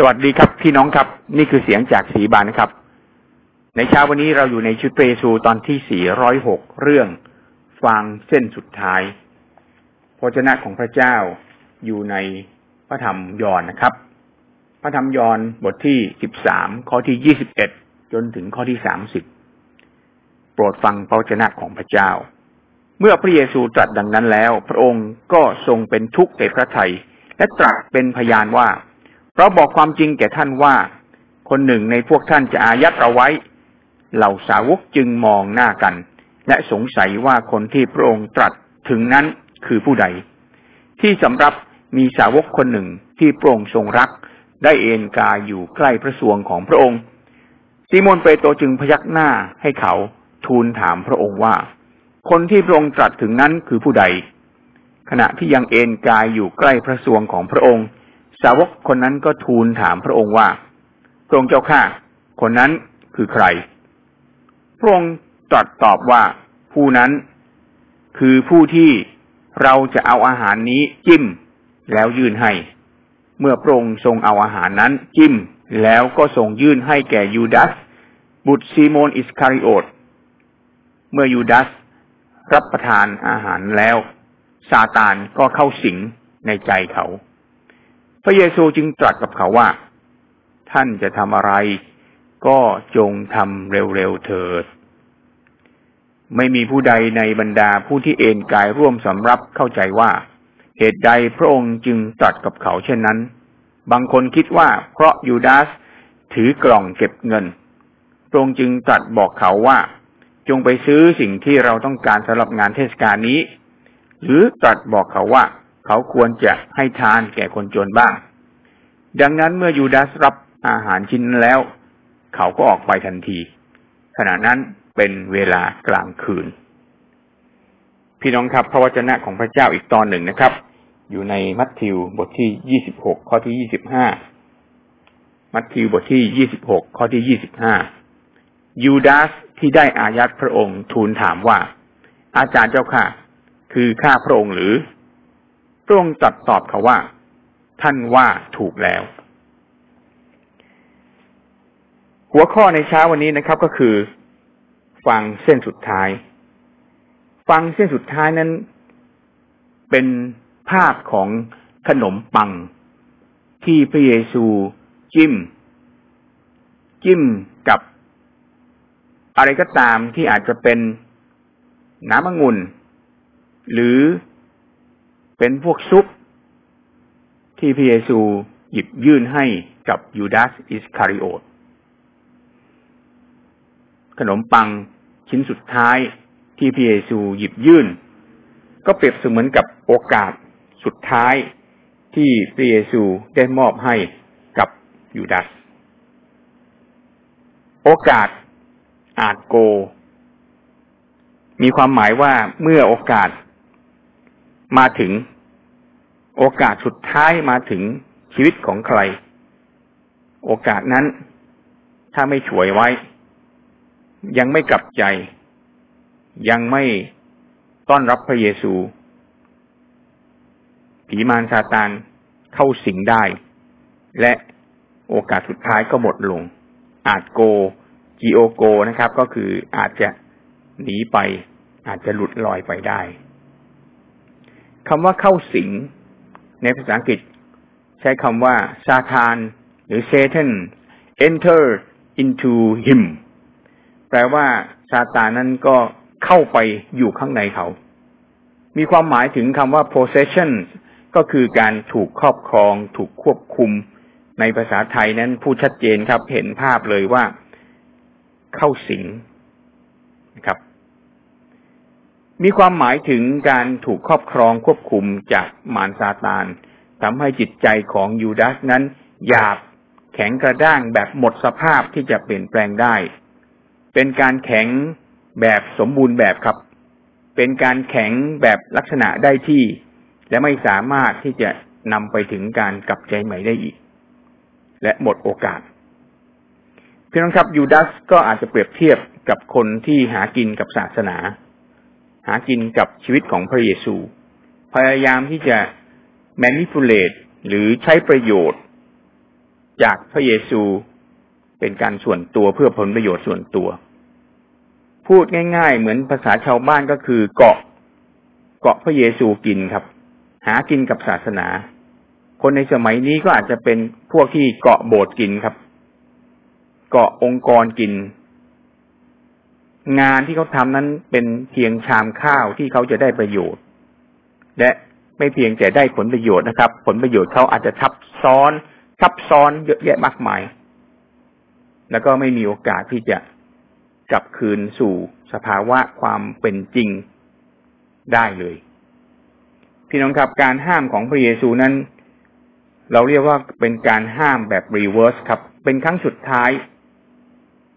สวัสดีครับพี่น้องครับ นี่คือเสียงจากสีบานนะครับ ในเช้าวันนี้เราอยู่ในชุดเปซูตอนที่ 406 เรื่องฟังเส้นสุดท้ายพระเจ้าของพระเจ้าอยู่ในพระธรรมยอนนะครับ พระธรรมยอนบทที่ 13 ข้อที่ 21 จนถึงข้อที่ 30 โปรดฟังพระเจ้าของพระเจ้า เมื่อพระเยซูตรัสดังนั้นแล้ว พระองค์ก็ทรงเป็นทุกข์ในพระทัยและตรัสเป็นพยานว่า เราบอกความจริงแก่ท่านว่า คนหนึ่งในพวกท่านจะอายัดเอาไว้ เหล่าสาวกจึงมองหน้ากัน และสงสัยว่าคนที่พระองค์ตรัสถึงนั้นคือผู้ใด ที่สำรับมีสาวกคนหนึ่งที่พระองค์ทรงรัก ได้เอนกายอยู่ใกล้พระสวงของพระองค์ซีโมนเปโตรจึงพยักหน้าให้เขาทูลถามพระองค์ว่า คนที่พระองค์ตรัสถึงนั้นคือผู้ใด ขณะที่ยังเอนกายอยู่ใกล้พระสวงของพระองค์ สาวกคนนั้นก็ทูลถามพระองค์ว่า พระองค์เจ้าข้าคนนั้นคือใคร พระองค์ตรัสตอบว่าผู้นั้นคือผู้ที่เราจะเอาอาหารนี้จิ้มแล้วยื่นให้ เมื่อพระองค์ทรงเอาอาหารนั้นจิ้มแล้วก็ทรงยื่นให้แก่ยูดาสบุตรซีโมนอิสคาริโอตเมื่อยูดาสรับประทานอาหารแล้วซาตานก็เข้าสิงในใจเขา พระเยซูจึงตรัสกับเขาว่า ท่านจะทำอะไร ก็จงทำเร็วๆเถิด ไม่มีผู้ใดในบรรดาผู้ที่เอนกายร่วมสำรับเข้าใจว่า เหตุใดพระองค์จึงตรัสกับเขาเช่นนั้น บางคนคิดว่าเพราะยูดาสถือกล่องเก็บเงิน พระองค์จึงตรัสบอกเขาว่า จงไปซื้อสิ่งที่เราต้องการสำหรับงานเทศกาลนี้ หรือตรัสบอกเขาว่า เขาควรจะให้ทานแก่คนจนบ้าง ดังนั้นเมื่อยูดาสรับอาหารชิ้นนั้นแล้ว เขาก็ออกไปทันที ขณะนั้นเป็นเวลากลางคืน พี่น้องครับพระวจนะของพระเจ้าอีกตอนหนึ่งนะครับ อยู่ในมัทธิวบทที่ยี่สิบหกข้อที่ยี่สิบห้ามัทธิวบทที่ยี่สิบหกข้อที่ยี่สิบห้ายูดาสที่ได้อายัดพระองค์ทูลถามว่า อาจารย์เจ้าค่ะ คือข้าพระองค์หรือ พระองค์ตรัสตอบเขาว่า ท่านว่าถูกแล้ว หัวข้อในเช้าวันนี้นะครับก็คือ ฟังเส้นสุดท้าย ฟังเส้นสุดท้ายนั้น เป็นภาพของขนมปัง ที่พระเยซูจิ้ม จิ้มกับอะไรก็ตามที่อาจจะเป็นน้ำองุ่น หรือ เป็นพวกซุปที่พระเยซูหยิบยื่นให้กับยูดาสอิสคาริโอตขนมปังชิ้นสุดท้ายที่พระเยซูหยิบยื่น ก็เปรียบเสมือนกับโอกาสสุดท้ายที่พระเยซูได้มอบให้กับยูดาสโอกาสอาจโก มีความหมายว่าเมื่อโอกาส มาถึง โอกาสสุดท้ายมาถึงชีวิตของใคร โอกาสนั้น ถ้าไม่ฉวยไว้ ยังไม่กลับใจ ยังไม่ต้อนรับพระเยซู ผีมารซาตานเข้าสิงได้ และโอกาสสุดท้ายก็หมดลง อาจโกจีโอโกนะครับ ก็คืออาจจะหนีไป อาจจะหลุดลอยไปได้ คำว่าเข้าสิง ในภาษาอังกฤษ ใช้คำว่าซาตาน หรือ Satan enter into him แปลว่าซาตานนั้นก็เข้าไปอยู่ข้างในเขา มีความหมายถึงคำว่า possession ก็คือการถูกครอบครอง ถูกควบคุม ในภาษาไทยนั้นพูดชัดเจนครับ เห็นภาพเลยว่า เข้าสิงนะครับ มีความหมายถึงการถูกครอบครองควบคุมจากมารซาตานทำให้จิตใจของยูดาสนั้น หยาบแข็งกระด้างแบบหมดสภาพที่จะเปลี่ยนแปลงได้ เป็นการแข็งแบบสมบูรณ์แบบครับ เป็นการแข็งแบบลักษณะได้ที่ และไม่สามารถที่จะนำไปถึงการกลับใจใหม่ได้อีก และหมดโอกาสพี่น้องครับยูดาสก็อาจจะเปรียบเทียบกับคนที่หากินกับศาสนา หากินกับชีวิตของพระเยซู พยายามที่จะ manipulate หรือใช้ประโยชน์ จากพระเยซูเป็นการส่วนตัวเพื่อผลประโยชน์ส่วนตัว พูดง่าย ๆ เหมือนภาษาชาวบ้านก็คือเกาะ เกาะพระเยซูกินครับ หากินกับศาสนา คนในสมัยนี้ก็อาจจะเป็นพวกที่เกาะโบสถ์กินครับ เกาะองค์กรกิน งานที่เขาทำนั้นเป็นเพียงชามข้าวที่เขาจะได้ประโยชน์ และไม่เพียงแต่ได้ผลประโยชน์นะครับ ผลประโยชน์เขาอาจจะทับซ้อนซับซ้อนเยอะแยะมากมาย แล้วก็ไม่มีโอกาสที่จะกลับคืนสู่สภาวะความเป็นจริงได้เลย พี่น้องครับการห้ามของพระเยซูนั้น เราเรียกว่าเป็นการห้ามแบบ reverse ครับ เป็นครั้งสุดท้าย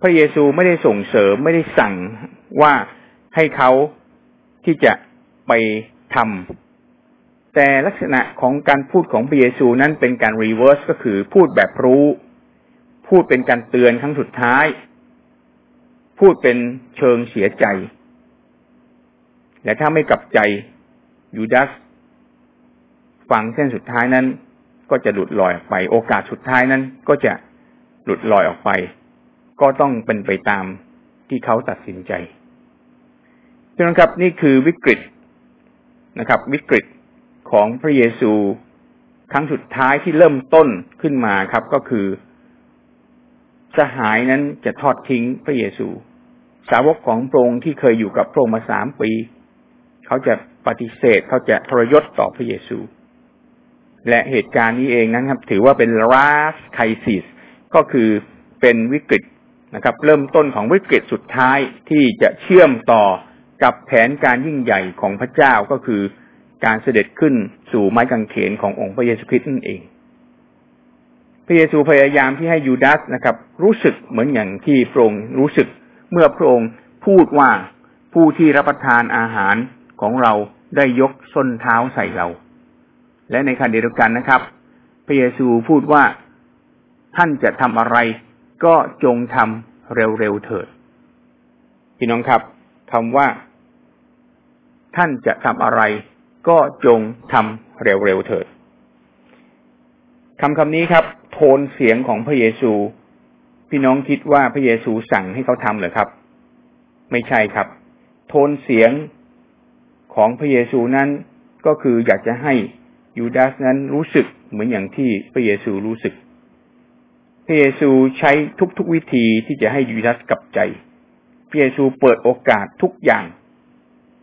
พระเยซูไม่ได้ส่งเสริมไม่ได้สั่งว่าให้เขาที่จะไปทำแต่ลักษณะของการพูดของพระเยซูนั้นเป็นการ reverse ก็คือพูดแบบรู้ พูดเป็นการเตือนครั้งสุดท้าย พูดเป็นเชิงเสียใจ และถ้าไม่กลับใจยูดาสฟังเส้นสุดท้ายนั้น ก็จะหลุดลอยออกไป โอกาสสุดท้ายนั้นก็จะหลุดลอยออกไป ก็ต้องเป็นไปตามที่เขาตัดสินใจเพื่อนครับ นี่คือวิกฤตนะครับ วิกฤตของพระเยซูครั้งสุดท้ายที่เริ่มต้นขึ้นมาครับ ก็คือสหายนั้นจะทอดทิ้งพระเยซู สาวกของพระองค์ที่เคยอยู่กับพระองค์มาสามปี เขาจะปฏิเสธเขาจะทรยศต่อพระเยซู และเหตุการณ์นี้เองนั้นครับ ถือว่าเป็นราสไคซิสก็คือเป็นวิกฤต นะครับ เริ่มต้นของวิกฤตสุดท้ายที่จะเชื่อมต่อกับแผนการยิ่งใหญ่ของพระเจ้าก็คือการเสด็จขึ้นสู่ไม้กางเขนขององค์พระเยซูคริสต์นั่นเอง พระเยซูพยายามที่ให้ยูดาสนะครับ รู้สึกเหมือนอย่างที่พระองค์รู้สึกเมื่อพระองค์พูดว่าผู้ที่รับประทานอาหารของเราได้ยกส้นเท้าใส่เรา และในขณะเดียวกันนะครับ พระเยซูพูดว่าท่านจะทำอะไร ก็จงทำเร็วๆเถิด พี่น้องครับคำว่า ท่านจะทำอะไร ก็จงทำเร็วๆเถิดคำคำนี้ครับ โทนเสียงของพระเยซู พี่น้องคิดว่าพระเยซูสั่งให้เขาทำเหรอครับ ไม่ใช่ครับ โทนเสียงของพระเยซูนั้นก็คืออยากจะให้ยูดาสนั้นรู้สึกเหมือนอย่างที่พระเยซูรู้สึก พระเยซูใช้ทุกๆวิธีที่จะให้ยูดาสกลับใจพระเยซูเปิดโอกาสทุกอย่าง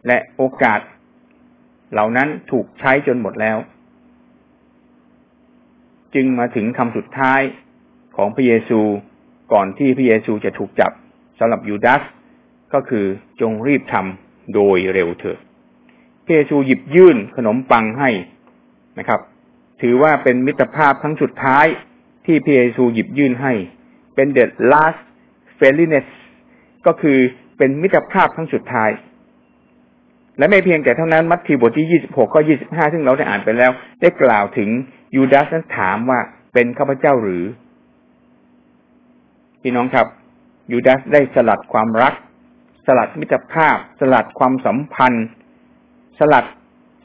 และโอกาส เหล่านั้นถูกใช้จนหมดแล้ว จึงมาถึงคำสุดท้ายของพระเยซูก่อนที่พระเยซูจะถูกจับสำหรับยูดาสก็คือจงรีบทำโดยเร็วเถิดพระเยซูหยิบยื่นขนมปังให้นะครับ ถือว่าเป็นมิตรภาพครั้งสุดท้าย ที่พระเยซูหยิบยื่นให้ เป็น the last friendliness ก็คือเป็นมิตรภาพครั้งสุดท้าย และไม่เพียงแต่เท่านั้นมัทธิวบทที่ยี่สิบหกข้อยี่สิบห้าซึ่งเราได้อ่านไปแล้ว ได้กล่าวถึงยูดาสนั้นถามว่าเป็นข้าพเจ้าหรือ พี่น้องครับยูดาสได้สลัดความรัก สลัดมิตรภาพ สลัดความสัมพันธ์ สลัด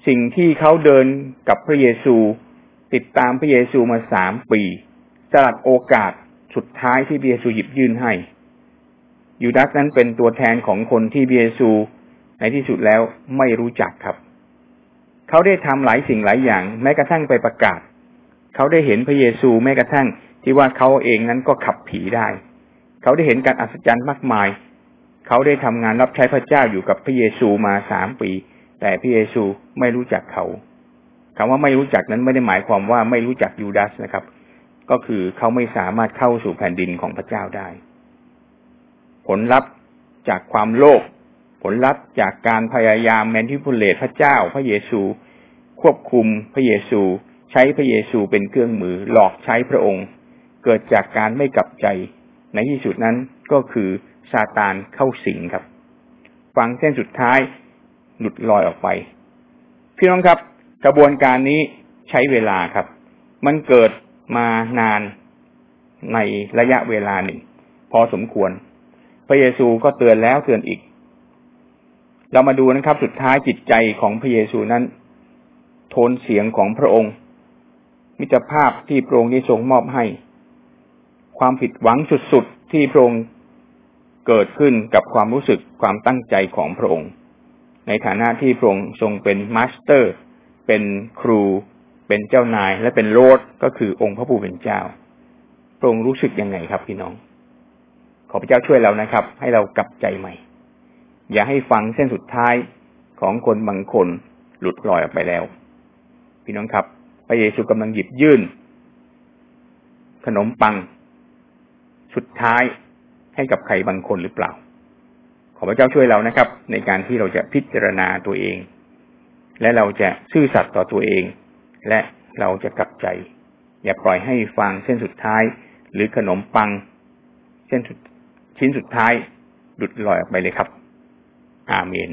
สิ่งที่เขาเดินกับพระเยซู ติดตามพระเยซูมาสามปี สลัดโอกาสสุดท้ายที่พระเยซูหยิบยื่นให้ ยูดาสนั้นเป็นตัวแทนของคนที่พระเยซูในที่สุดแล้วไม่รู้จักครับ เขาได้ทำหลายสิ่งหลายอย่าง แม้กระทั่งไปประกาศ เขาได้เห็นพระเยซูแม้กระทั่งที่ว่าเขาเองนั้นก็ขับผีได้ เขาได้เห็นการอัศจรรย์มากมาย เขาได้ทำงานรับใช้พระเจ้าอยู่กับพระเยซูมาสามปี แต่พระเยซูไม่รู้จักเขาคำว่าไม่รู้จักนั้นไม่ได้หมายความว่าไม่รู้จักยูดาสนะครับ ก็คือเขาไม่สามารถเข้าสู่แผ่นดินของพระเจ้าได้ ผลลัพธ์จากความโลภผลลัพธ์จากการพยายามแมนทิพูเลตพระเจ้า พระเยซู ควบคุมพระเยซู ใช้พระเยซูเป็นเครื่องมือหลอกใช้พระองค์ เกิดจากการไม่กลับใจ ในที่สุดนั้นก็คือซาตานเข้าสิงครับ ฟังเส้นสุดท้ายหลุดลอยออกไป พี่น้องครับ กระบวนการนี้ใช้เวลาครับ มันเกิด มานานในระยะเวลาหนึ่ง พอสมควร พระเยซูก็เตือนแล้วเตือนอีก เรามาดูนะครับ สุดท้ายจิตใจของพระเยซูนั้น โทนเสียงของพระองค์ มิตรภาพที่พระองค์ได้ทรงมอบให้ ความผิดหวังสุดๆที่พระองค์เกิดขึ้นกับความรู้สึกความตั้งใจของพระองค์ ในฐานะที่พระองค์ทรงเป็น Master เป็นครู เป็นเจ้านายและเป็นโลดก็คือองค์พระผู้เป็นเจ้าพระองค์รู้สึกยังไงครับ พี่น้อง ขอพระเจ้าช่วยเรานะครับ ให้เรากลับใจใหม่ อย่าให้ฟางเส้นสุดท้ายของคนบางคนหลุดลอยออกไปแล้ว พี่น้องครับ พระเยซูกำลังหยิบยื่น ขนมปัง สุดท้ายให้กับใครบางคนหรือเปล่า ขอพระเจ้าช่วยเรานะครับ ในการที่เราจะพิจารณาตัวเอง และเราจะซื่อสัตย์ต่อตัวเอง และเราจะกลับใจ อย่าปล่อยให้ฟังเส้นสุดท้าย หรือขนมปัง เส้นชิ้นสุดท้ายหลุดลอยออกไปเลยครับ อาเมน